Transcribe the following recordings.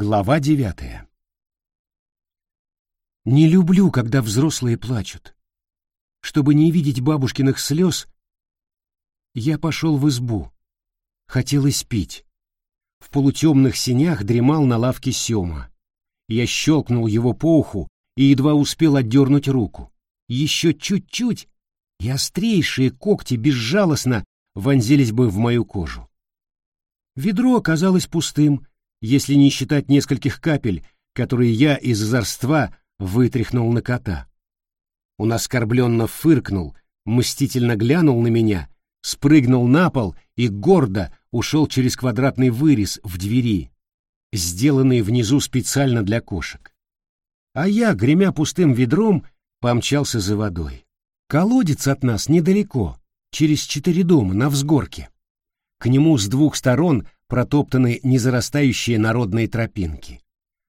Глава девятая Не люблю, когда взрослые плачут. Чтобы не видеть бабушкиных слез, я пошел в избу. Хотелось пить. В полутемных синях дремал на лавке Сема. Я щелкнул его по уху и едва успел отдернуть руку. Еще чуть-чуть, и острейшие когти безжалостно вонзились бы в мою кожу. Ведро оказалось пустым, если не считать нескольких капель, которые я из озорства вытряхнул на кота. Он оскорбленно фыркнул, мстительно глянул на меня, спрыгнул на пол и гордо ушел через квадратный вырез в двери, сделанный внизу специально для кошек. А я, гремя пустым ведром, помчался за водой. Колодец от нас недалеко, через четыре дома, на взгорке. К нему с двух сторон протоптаны незарастающие народные тропинки.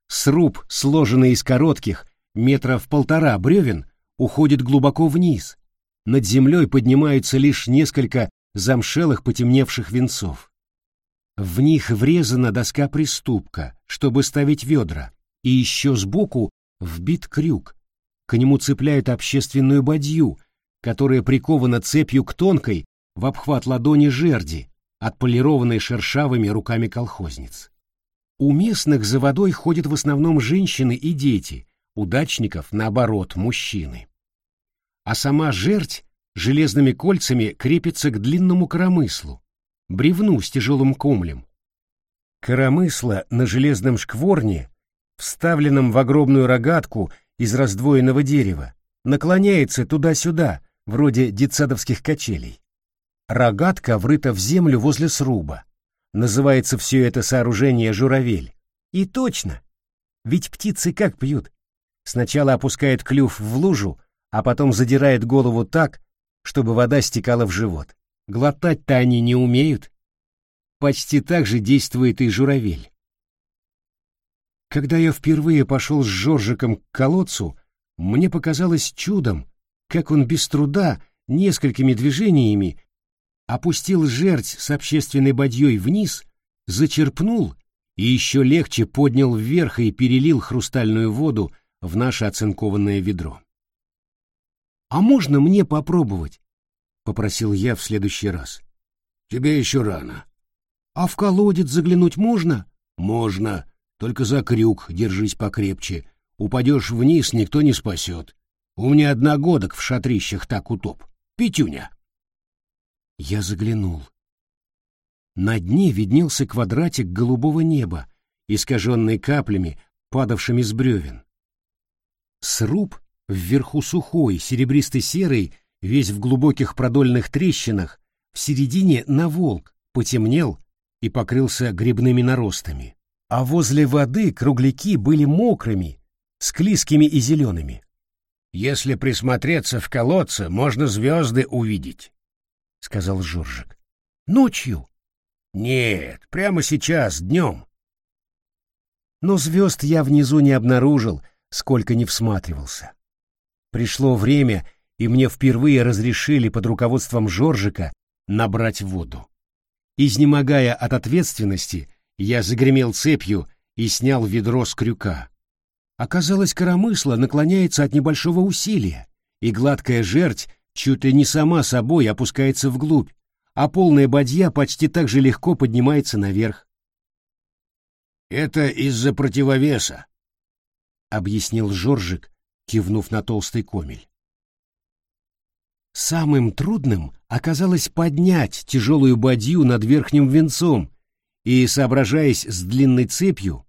Сруб, сложенный из коротких, метров полтора бревен, уходит глубоко вниз. Над землей поднимаются лишь несколько замшелых потемневших венцов. В них врезана доска приступка, чтобы ставить ведра, и еще сбоку вбит крюк. К нему цепляют общественную бадью, которая прикована цепью к тонкой, в обхват ладони жерди, отполированной шершавыми руками колхозниц. У местных за водой ходят в основном женщины и дети, удачников, наоборот, мужчины. А сама жердь железными кольцами крепится к длинному коромыслу, бревну с тяжелым комлем. Коромысло на железном шкворне, вставленном в огромную рогатку из раздвоенного дерева, наклоняется туда-сюда, вроде детсадовских качелей. Рогатка врыта в землю возле сруба. Называется все это сооружение журавель. И точно. Ведь птицы как пьют? Сначала опускают клюв в лужу, а потом задирает голову так, чтобы вода стекала в живот. Глотать-то они не умеют. Почти так же действует и журавель. Когда я впервые пошел с Жоржиком к колодцу, мне показалось чудом, как он без труда, несколькими движениями, опустил жерть с общественной бадьей вниз, зачерпнул и еще легче поднял вверх и перелил хрустальную воду в наше оцинкованное ведро. «А можно мне попробовать?» — попросил я в следующий раз. «Тебе еще рано». «А в колодец заглянуть можно?» «Можно, только за крюк держись покрепче. Упадешь вниз, никто не спасет. У меня одногодок в шатрищах так утоп. Петюня». Я заглянул. На дне виднелся квадратик голубого неба, искаженный каплями, падавшими с бревен. Сруб вверху сухой, серебристо-серый, весь в глубоких продольных трещинах, в середине наволк, потемнел и покрылся грибными наростами. А возле воды кругляки были мокрыми, склизкими и зелеными. «Если присмотреться в колодце, можно звезды увидеть», — сказал Жоржик. «Ночью?» «Нет, прямо сейчас, днем». Но звезд я внизу не обнаружил, сколько не всматривался. Пришло время, и мне впервые разрешили под руководством Жоржика набрать воду. Изнемогая от ответственности, я загремел цепью и снял ведро с крюка. Оказалось, коромысло наклоняется от небольшого усилия, и гладкая жерть чуть ли не сама собой опускается вглубь, а полная бадья почти так же легко поднимается наверх. «Это из-за противовеса», — объяснил Жоржик, кивнув на толстый комель. Самым трудным оказалось поднять тяжелую бадью над верхним венцом и, соображаясь с длинной цепью,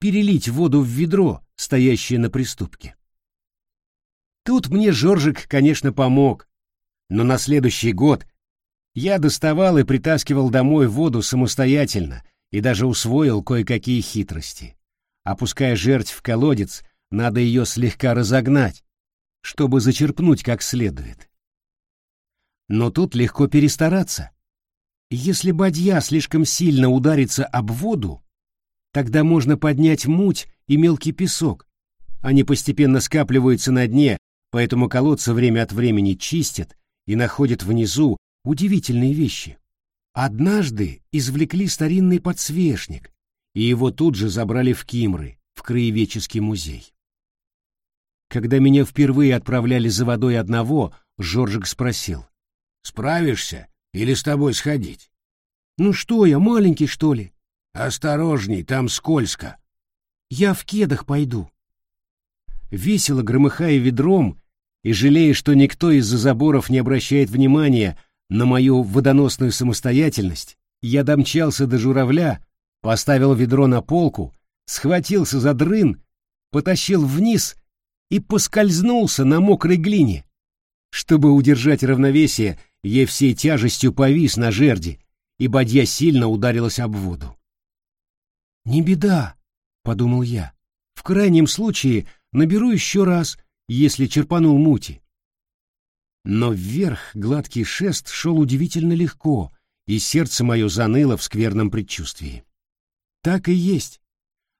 перелить воду в ведро, стоящее на приступке. Тут мне Жоржик, конечно, помог, но на следующий год я доставал и притаскивал домой воду самостоятельно и даже усвоил кое-какие хитрости. Опуская жерть в колодец, надо ее слегка разогнать, чтобы зачерпнуть как следует. Но тут легко перестараться. Если бадья слишком сильно ударится об воду, тогда можно поднять муть и мелкий песок. Они постепенно скапливаются на дне поэтому колодцы время от времени чистят и находят внизу удивительные вещи. Однажды извлекли старинный подсвечник и его тут же забрали в Кимры, в краеведческий музей. Когда меня впервые отправляли за водой одного, Жоржик спросил. «Справишься или с тобой сходить?» «Ну что я, маленький, что ли?» «Осторожней, там скользко». «Я в кедах пойду». Весело громыхая ведром и жалея, что никто из-за заборов не обращает внимания на мою водоносную самостоятельность, я домчался до журавля, поставил ведро на полку, схватился за дрын, потащил вниз и поскользнулся на мокрой глине. Чтобы удержать равновесие, я всей тяжестью повис на жерди, и бадья сильно ударилась об воду. «Не беда», — подумал я. «В крайнем случае наберу еще раз, если черпанул мути». Но вверх гладкий шест шел удивительно легко, и сердце мое заныло в скверном предчувствии. Так и есть.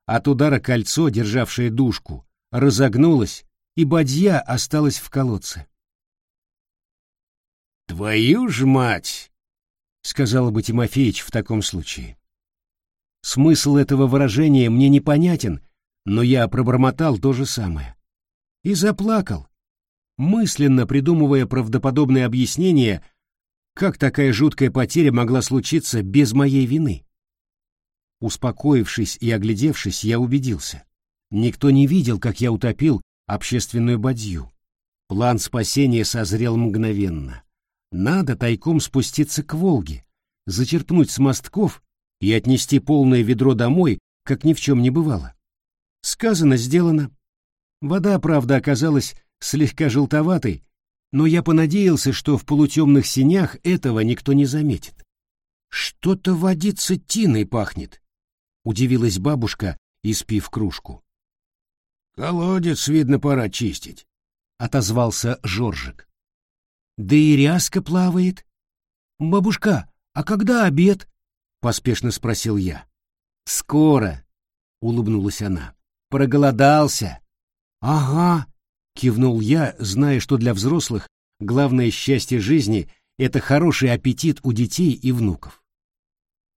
От удара кольцо, державшее душку, разогнулось, и бадья осталась в колодце. «Твою ж мать!» — сказал бы Тимофеич в таком случае. Смысл этого выражения мне непонятен, но я пробормотал то же самое. И заплакал, мысленно придумывая правдоподобное объяснение, как такая жуткая потеря могла случиться без моей вины. Успокоившись и оглядевшись, я убедился. Никто не видел, как я утопил общественную бадью. План спасения созрел мгновенно. Надо тайком спуститься к Волге, зачерпнуть с мостков и отнести полное ведро домой, как ни в чем не бывало. Сказано, сделано. Вода, правда, оказалась слегка желтоватой, но я понадеялся, что в полутемных синях этого никто не заметит. «Что-то водится тиной пахнет», — удивилась бабушка, испив кружку. «Колодец, видно, пора чистить», — отозвался Жоржик. «Да и ряска плавает. Бабушка, а когда обед?» — поспешно спросил я. «Скоро», — улыбнулась она. «Проголодался». «Ага», — кивнул я, зная, что для взрослых главное счастье жизни — это хороший аппетит у детей и внуков.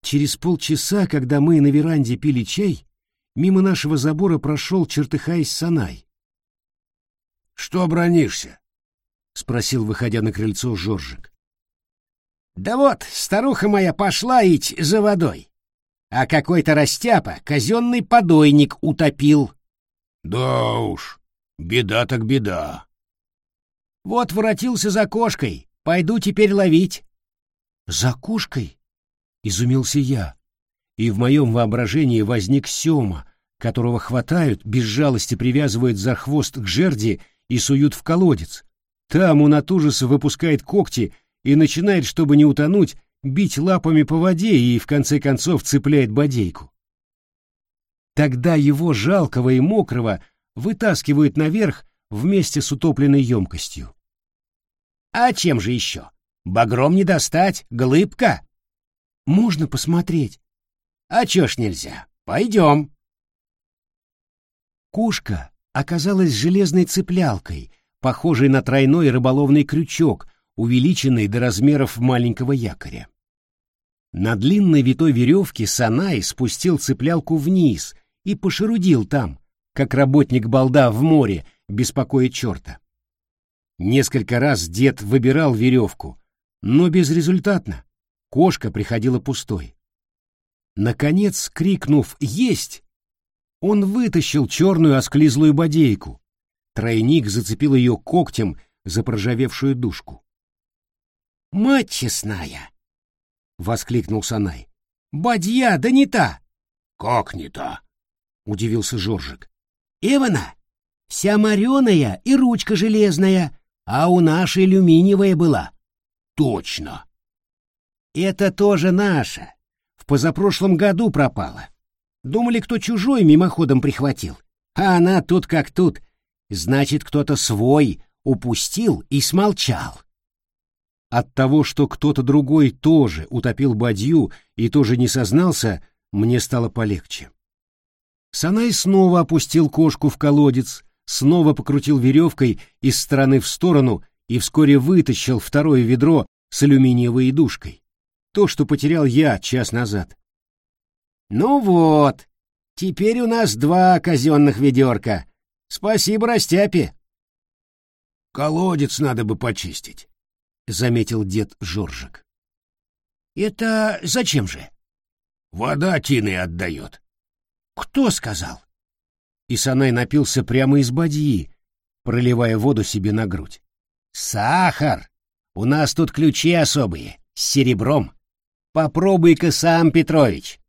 Через полчаса, когда мы на веранде пили чай, Мимо нашего забора прошел, чертыхаясь, Санай. — Что бронишься? — спросил, выходя на крыльцо, Жоржик. — Да вот, старуха моя пошла ить за водой, а какой-то растяпа казенный подойник утопил. — Да уж, беда так беда. — Вот воротился за кошкой, пойду теперь ловить. — За кошкой? — изумился я и в моем воображении возник Сема, которого хватают, без жалости привязывают за хвост к жерди и суют в колодец. Там он от ужаса выпускает когти и начинает, чтобы не утонуть, бить лапами по воде и, в конце концов, цепляет бодейку. Тогда его жалкого и мокрого вытаскивают наверх вместе с утопленной емкостью. «А чем же еще? Багром не достать, глыбка!» «Можно посмотреть?» А чё ж нельзя? Пойдем. Кушка оказалась железной цеплялкой, похожей на тройной рыболовный крючок, увеличенный до размеров маленького якоря. На длинной витой веревке Санай спустил цеплялку вниз и пошерудил там, как работник балда в море, беспокоя черта. Несколько раз дед выбирал веревку, но безрезультатно. Кошка приходила пустой. Наконец, крикнув «Есть!», он вытащил черную осклизлую бодейку. Тройник зацепил ее когтем за проржавевшую дужку. «Мать честная!» — воскликнул Санай. «Бадья, да не та!» «Как не та?» — удивился Жоржик. «Эвана, вся мореная и ручка железная, а у нашей алюминиевая была». «Точно!» «Это тоже наша позапрошлом году пропала. Думали, кто чужой мимоходом прихватил. А она тут как тут. Значит, кто-то свой упустил и смолчал. От того, что кто-то другой тоже утопил бадью и тоже не сознался, мне стало полегче. Санай снова опустил кошку в колодец, снова покрутил веревкой из стороны в сторону и вскоре вытащил второе ведро с алюминиевой идушкой то, что потерял я час назад. «Ну вот», Теперь у нас два казенных ведерка. Спасибо, Растяпе. Колодец надо бы почистить, — заметил дед Жоржик. Это зачем же? Вода тины отдает. Кто сказал? Исанай напился прямо из бадьи, проливая воду себе на грудь. Сахар! У нас тут ключи особые, с серебром. Попробуй-ка сам, Петрович.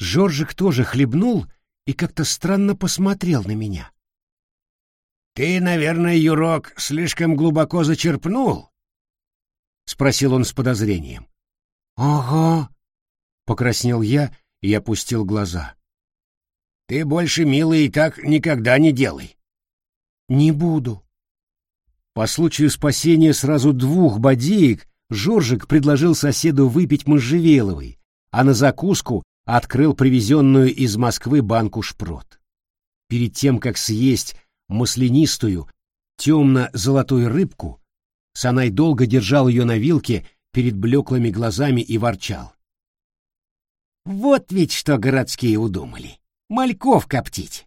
Жоржик тоже хлебнул и как-то странно посмотрел на меня. «Ты, наверное, Юрок, слишком глубоко зачерпнул?» — спросил он с подозрением. «Ага», — покраснел я и опустил глаза. «Ты больше, милый, так никогда не делай». «Не буду». По случаю спасения сразу двух бодеек Жоржик предложил соседу выпить можжевеловой, а на закуску открыл привезенную из Москвы банку шпрот. Перед тем, как съесть маслянистую, темно-золотую рыбку, Санай долго держал ее на вилке перед блеклыми глазами и ворчал. «Вот ведь что городские удумали! Мальков коптить!